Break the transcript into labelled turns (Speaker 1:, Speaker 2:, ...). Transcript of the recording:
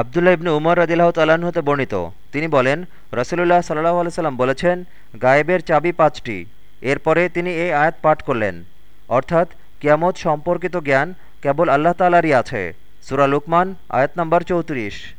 Speaker 1: আবদুল্লাহ ইবনু উমর রদিল্লাহ তাল্লাহ্ন হতে বর্ণিত। তিনি বলেন, রসুলুল্লাহ সাল্লাহ আলসালাম বলেছেন, গায়েবের চাবি পাঁচটি। এরপরে তিনি এই আয়াত পাঠ করলেন। অর্থাৎ, কিয়ামত সম্পর্কিত জ্ঞান কেবল আল্লাহ তালারই আছে। সুরা লুকমান, আয়াত নম্বর চৌত্রিশ।